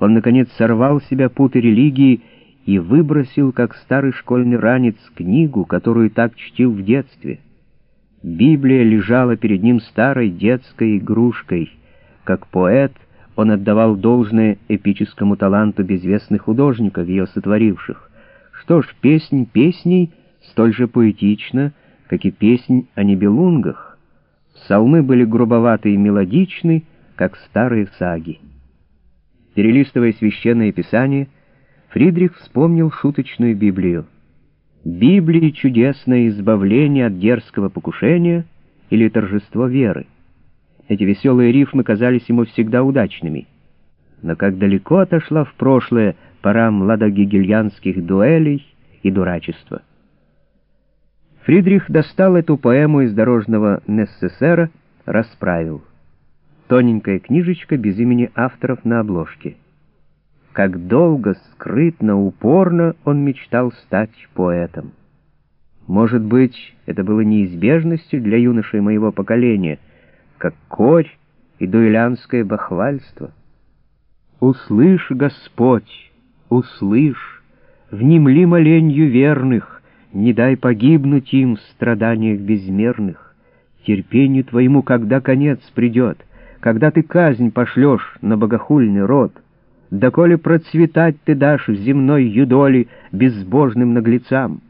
Он, наконец, сорвал с себя путы религии и выбросил, как старый школьный ранец, книгу, которую так чтил в детстве. Библия лежала перед ним старой детской игрушкой. Как поэт он отдавал должное эпическому таланту безвестных художников, ее сотворивших. Что ж, песнь песней столь же поэтична, как и песнь о небелунгах. Псалмы были грубоваты и мелодичны, как старые саги. Перелистывая священное писание, Фридрих вспомнил шуточную Библию. Библии чудесное избавление от дерзкого покушения или торжество веры. Эти веселые рифмы казались ему всегда удачными. Но как далеко отошла в прошлое пора младогигельянских дуэлей и дурачества. Фридрих достал эту поэму из дорожного Нессесера, расправил тоненькая книжечка без имени авторов на обложке. Как долго, скрытно, упорно он мечтал стать поэтом. Может быть, это было неизбежностью для юношей моего поколения, как корь и дуэлянское бахвальство. Услышь, Господь, услышь, внемли моленью верных, не дай погибнуть им в страданиях безмерных. Терпению твоему, когда конец придет, когда ты казнь пошлешь на богохульный род, доколе процветать ты дашь в земной юдоли безбожным наглецам.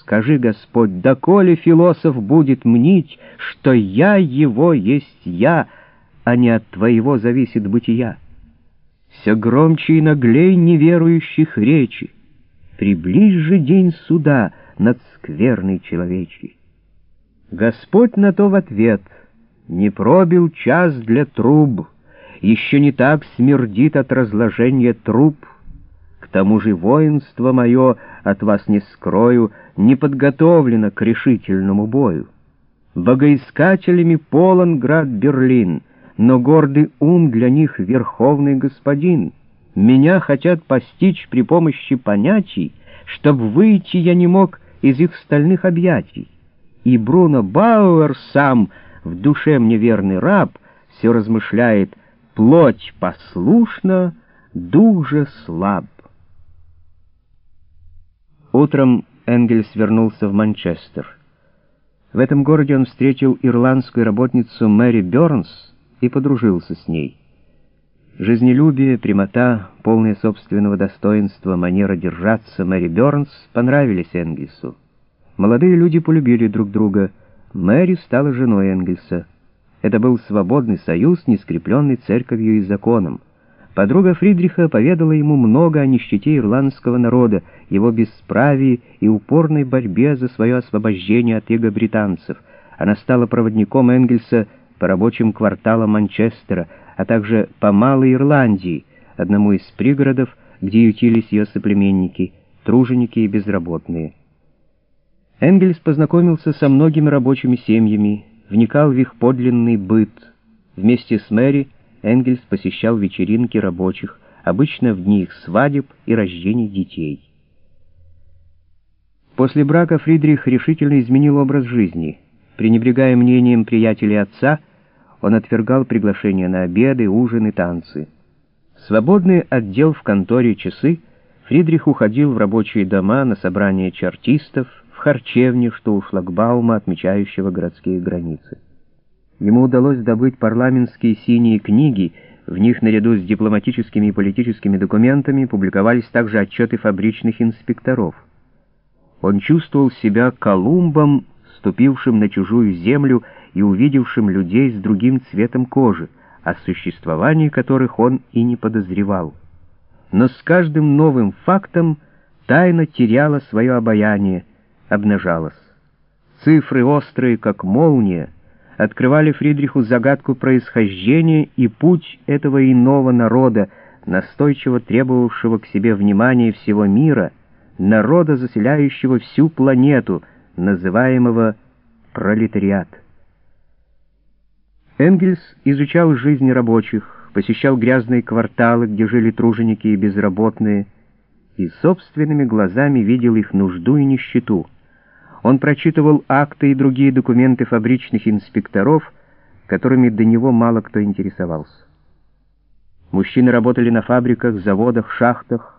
Скажи, Господь, доколе философ будет мнить, что я его есть я, а не от твоего зависит бытия? Все громче и наглей неверующих речи. Приблизь же день суда над скверной человечьей. Господь на то в ответ — не пробил час для труб, еще не так смердит от разложения труп. К тому же воинство мое, от вас не скрою, не подготовлено к решительному бою. Богоискателями полон град Берлин, но гордый ум для них верховный господин. Меня хотят постичь при помощи понятий, чтоб выйти я не мог из их стальных объятий. И Бруно Бауэр сам — в душе мне верный раб все размышляет, плоть послушна, дух же слаб. Утром Энгельс вернулся в Манчестер. В этом городе он встретил ирландскую работницу Мэри Бёрнс и подружился с ней. Жизнелюбие, прямота, полное собственного достоинства, манера держаться Мэри Бёрнс понравились Энгельсу. Молодые люди полюбили друг друга — Мэри стала женой Энгельса. Это был свободный союз, не скрепленный церковью и законом. Подруга Фридриха поведала ему много о нищете ирландского народа, его бесправии и упорной борьбе за свое освобождение от иго британцев. Она стала проводником Энгельса по рабочим кварталам Манчестера, а также по Малой Ирландии, одному из пригородов, где ютились ее соплеменники, труженики и безработные. Энгельс познакомился со многими рабочими семьями, вникал в их подлинный быт. Вместе с Мэри Энгельс посещал вечеринки рабочих, обычно в дни их свадеб и рождений детей. После брака Фридрих решительно изменил образ жизни. Пренебрегая мнением приятелей отца, он отвергал приглашения на обеды, ужины, танцы. Свободный отдел в конторе часы Фридрих уходил в рабочие дома на собрания чартистов, в харчевне, что у шлагбаума, отмечающего городские границы. Ему удалось добыть парламентские синие книги, в них наряду с дипломатическими и политическими документами публиковались также отчеты фабричных инспекторов. Он чувствовал себя Колумбом, ступившим на чужую землю и увидевшим людей с другим цветом кожи, о существовании которых он и не подозревал. Но с каждым новым фактом тайна теряла свое обаяние, обнажалась. Цифры, острые, как молния, открывали Фридриху загадку происхождения и путь этого иного народа, настойчиво требовавшего к себе внимания всего мира, народа, заселяющего всю планету, называемого пролетариат. Энгельс изучал жизнь рабочих, посещал грязные кварталы, где жили труженики и безработные, и собственными глазами видел их нужду и нищету. Он прочитывал акты и другие документы фабричных инспекторов, которыми до него мало кто интересовался. Мужчины работали на фабриках, заводах, шахтах,